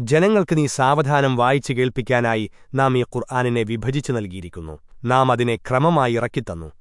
ജനങ്ങൾക്ക് നീ സാവധാനം വായിച്ചു കേൾപ്പിക്കാനായി നാം ഈ ഖുർആാനിനെ വിഭജിച്ചു നൽകിയിരിക്കുന്നു. നാം അതിനെ ക്രമമായി ഇറക്കിത്തന്നു.